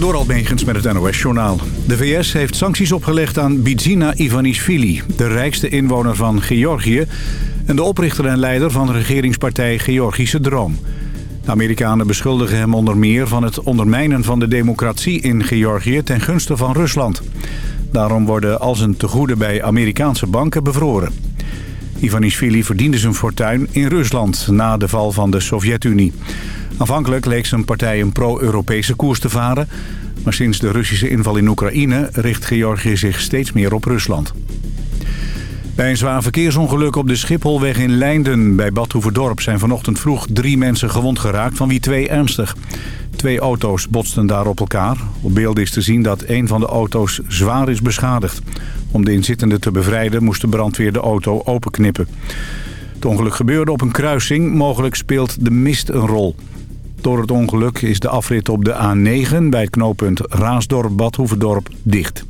Door Almegens met het NOS-journaal. De VS heeft sancties opgelegd aan Bidzina Ivanishvili... de rijkste inwoner van Georgië... en de oprichter en leider van de regeringspartij Georgische Droom. De Amerikanen beschuldigen hem onder meer van het ondermijnen van de democratie in Georgië... ten gunste van Rusland. Daarom worden al zijn tegoeden bij Amerikaanse banken bevroren. Ivanishvili verdiende zijn fortuin in Rusland na de val van de Sovjet-Unie. Aanvankelijk leek zijn partij een pro-Europese koers te varen... maar sinds de Russische inval in Oekraïne richt Georgië zich steeds meer op Rusland. Bij een zwaar verkeersongeluk op de Schipholweg in Leinden bij Badhoevedorp... zijn vanochtend vroeg drie mensen gewond geraakt, van wie twee ernstig. Twee auto's botsten daar op elkaar. Op beeld is te zien dat een van de auto's zwaar is beschadigd. Om de inzittenden te bevrijden moest de brandweer de auto openknippen. Het ongeluk gebeurde op een kruising. Mogelijk speelt de mist een rol. Door het ongeluk is de afrit op de A9 bij het knooppunt Raasdorp-Badhoevedorp dicht.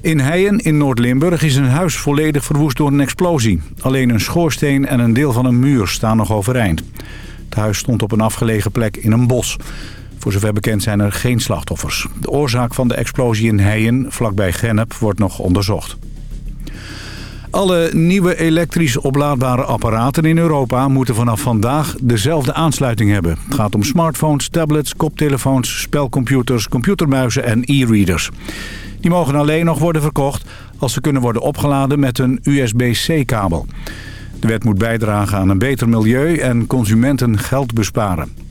In Heijen in Noord-Limburg is een huis volledig verwoest door een explosie. Alleen een schoorsteen en een deel van een muur staan nog overeind. Het huis stond op een afgelegen plek in een bos. Voor zover bekend zijn er geen slachtoffers. De oorzaak van de explosie in Heijen, vlakbij Gennep, wordt nog onderzocht. Alle nieuwe elektrisch oplaadbare apparaten in Europa moeten vanaf vandaag dezelfde aansluiting hebben. Het gaat om smartphones, tablets, koptelefoons, spelcomputers, computermuizen en e-readers. Die mogen alleen nog worden verkocht als ze kunnen worden opgeladen met een USB-C-kabel. De wet moet bijdragen aan een beter milieu en consumenten geld besparen.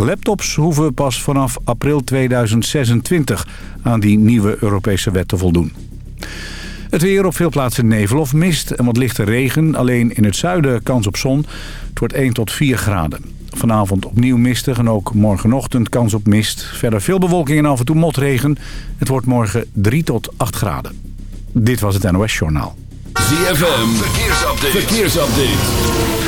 Laptops hoeven pas vanaf april 2026 aan die nieuwe Europese wet te voldoen. Het weer op veel plaatsen nevel of mist en wat lichte regen. Alleen in het zuiden kans op zon. Het wordt 1 tot 4 graden. Vanavond opnieuw mistig en ook morgenochtend kans op mist. Verder veel bewolking en af en toe motregen. Het wordt morgen 3 tot 8 graden. Dit was het NOS Journaal. ZFM, verkeersupdate. verkeersupdate.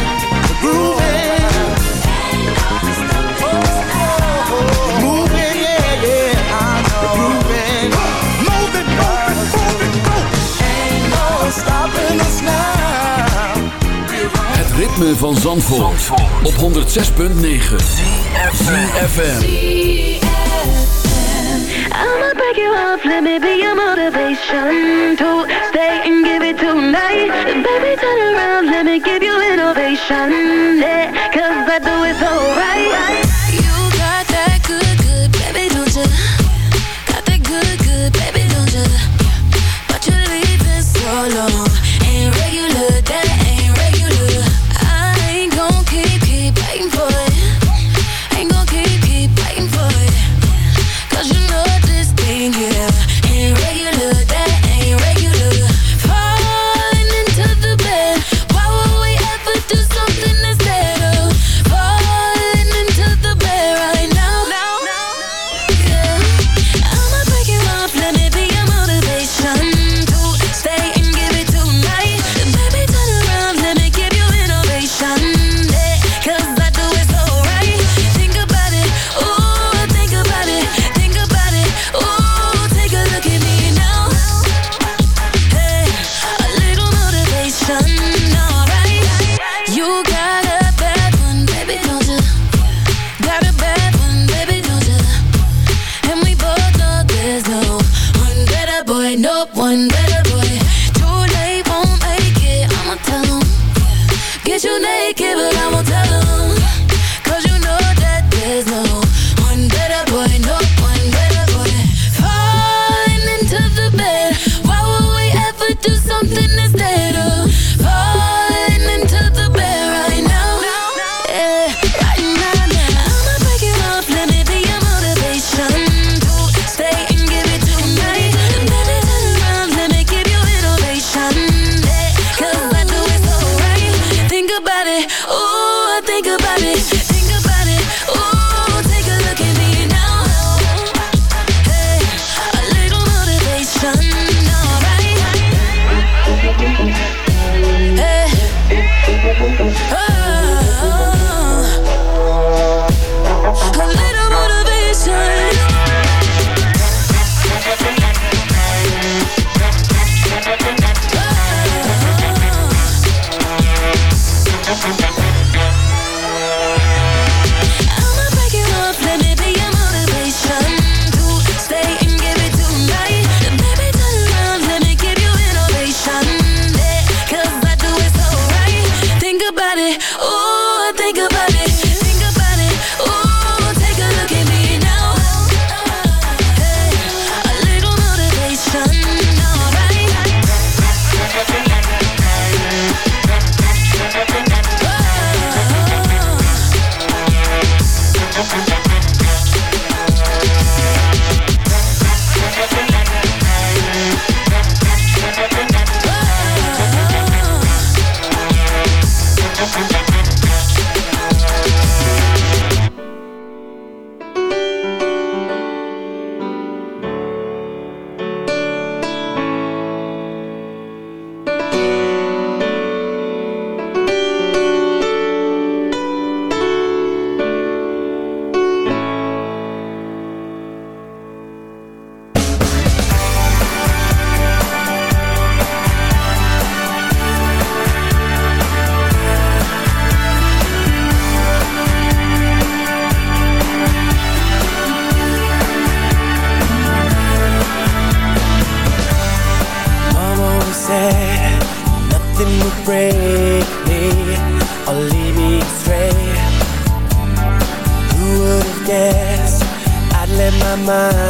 ritme van Zandvoort, op 106.9 FM. I'ma break you off, let me be your motivation To stay and give it tonight Baby turn around, let me give you innovation yeah. Mind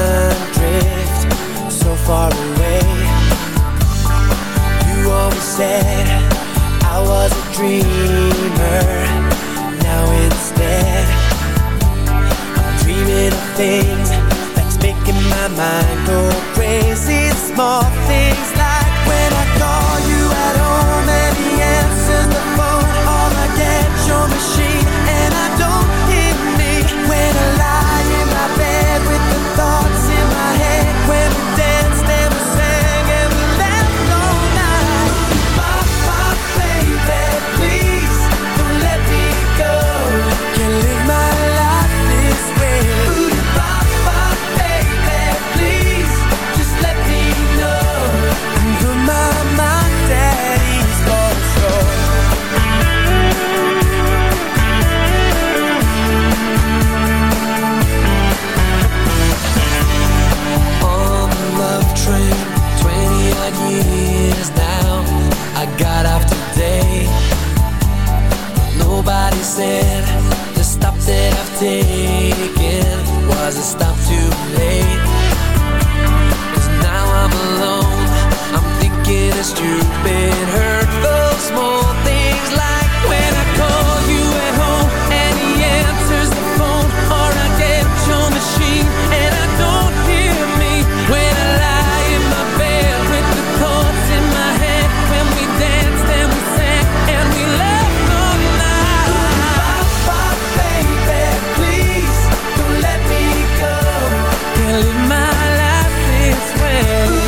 yeah.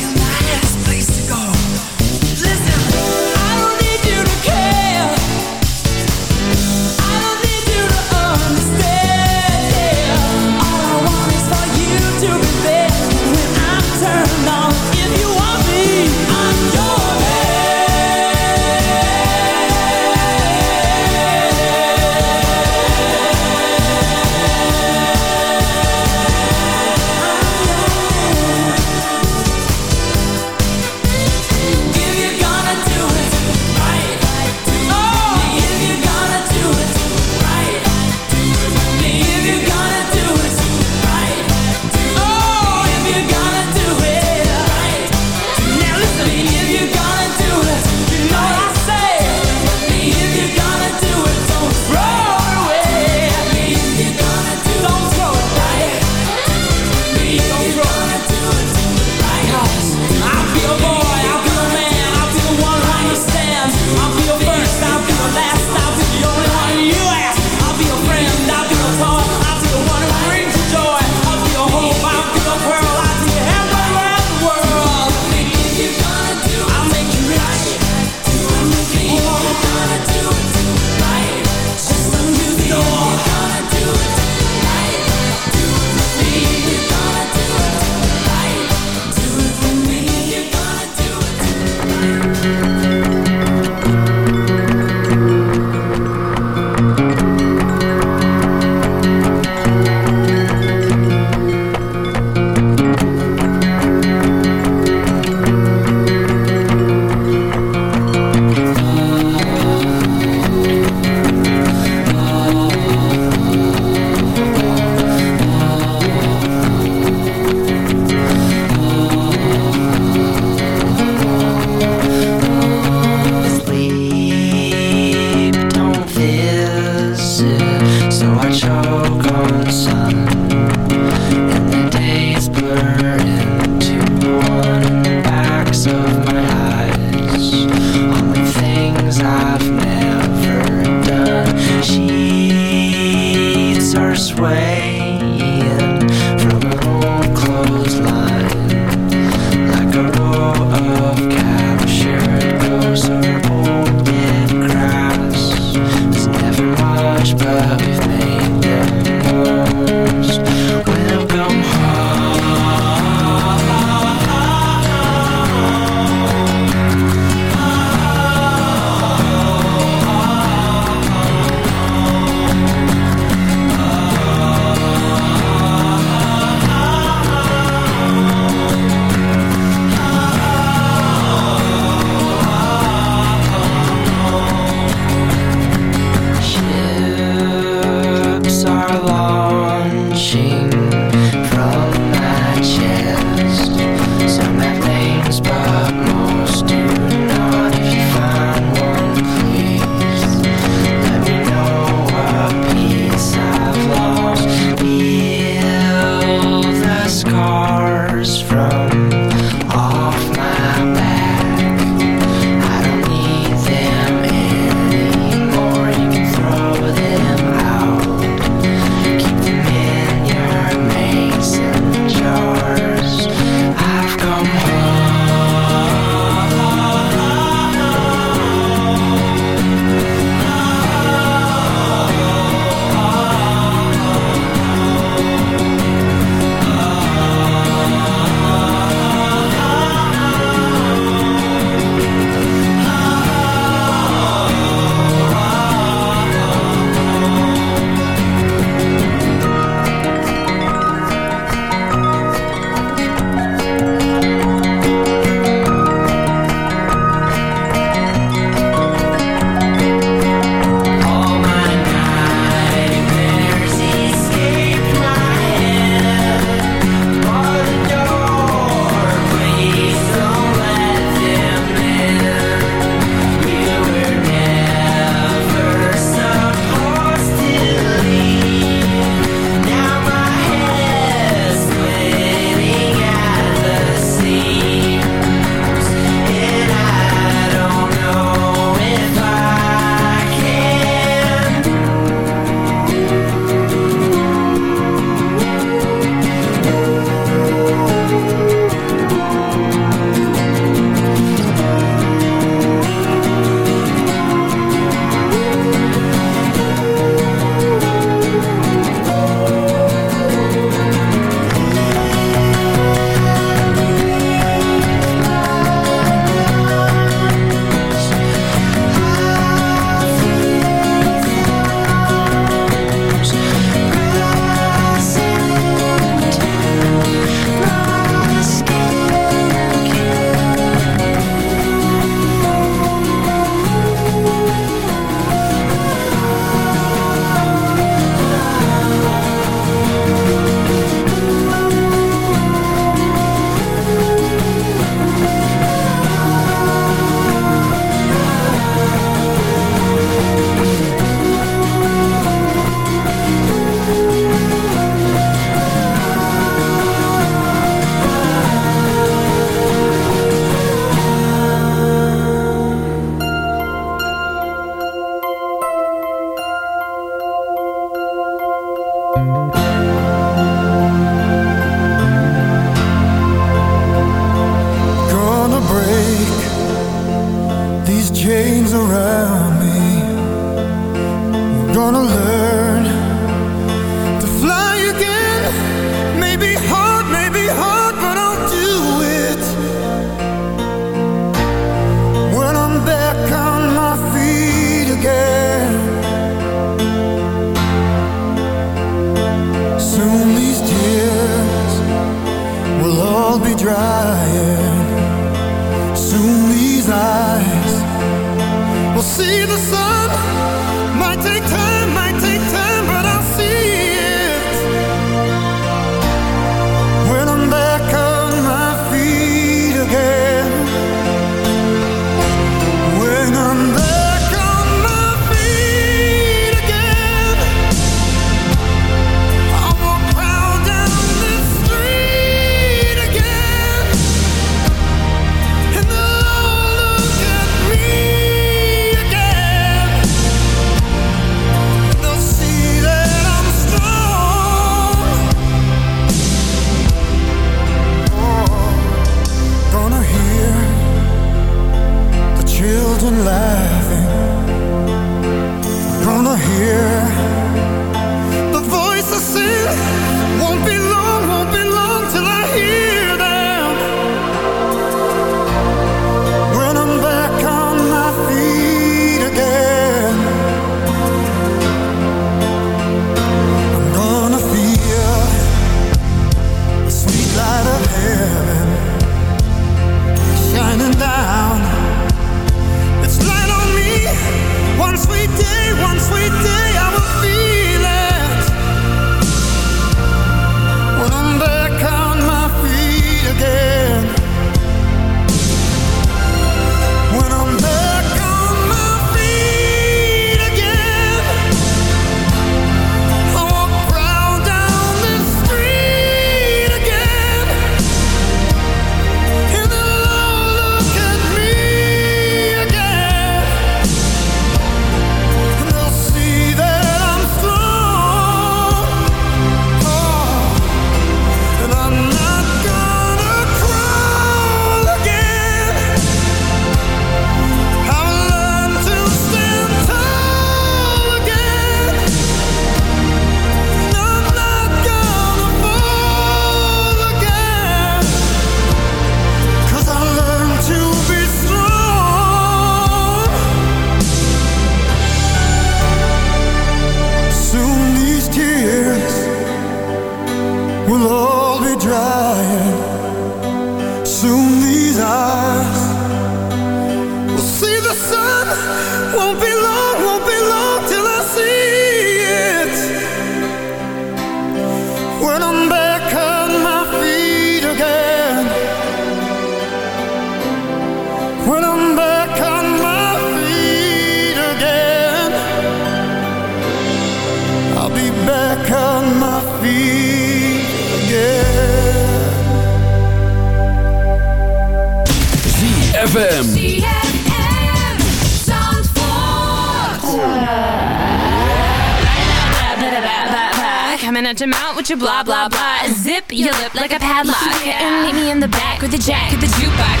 your blah blah blah. Zip your lip like a padlock. Yeah. And meet me in the back with the jack at the jukebox.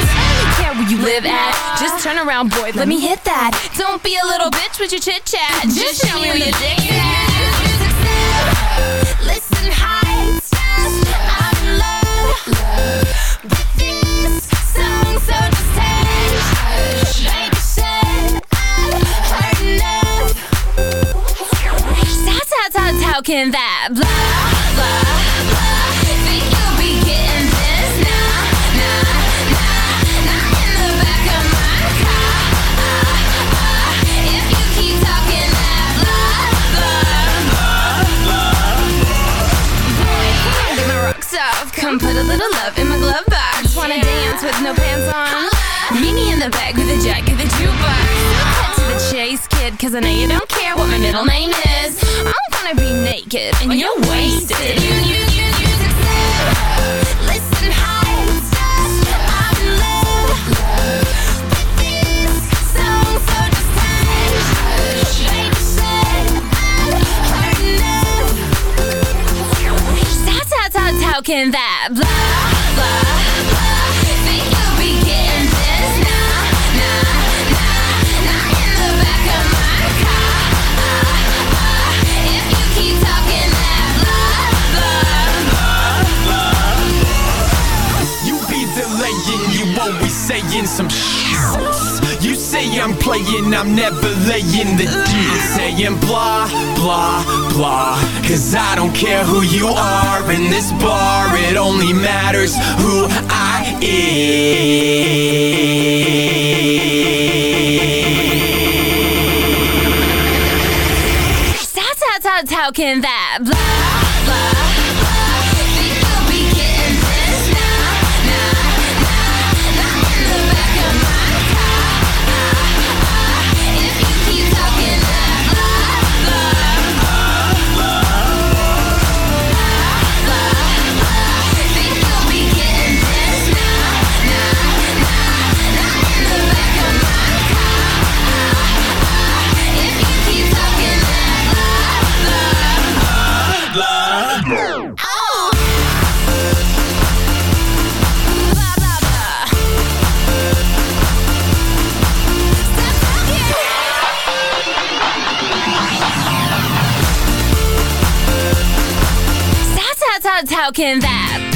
Care where you live at. Just turn around, boy. Let me hit that. Don't be a little bitch with your chit chat. Just show me your dick the jack of the jukebox Cut to the chase, kid, cause I know you don't care what my middle name is. I'm gonna be naked and well, you're wasted. You, you, you, you Listen high and stars, that Blah, blah, blah. some shouts. You say I'm playing, I'm never laying the deal. Saying blah, blah, blah. Cause I don't care who you are in this bar, it only matters who I am. Stop, stop, talking that blah, blah. Stop, stop talking that.